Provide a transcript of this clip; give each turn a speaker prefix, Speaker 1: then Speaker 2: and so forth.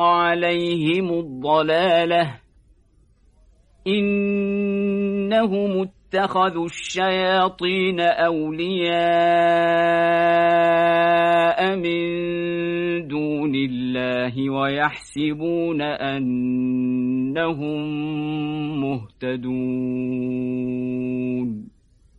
Speaker 1: عليهم الضلالة. إنهم اتخذوا الشياطين أولياء من دون الله ويحسبون أنهم مهتدون.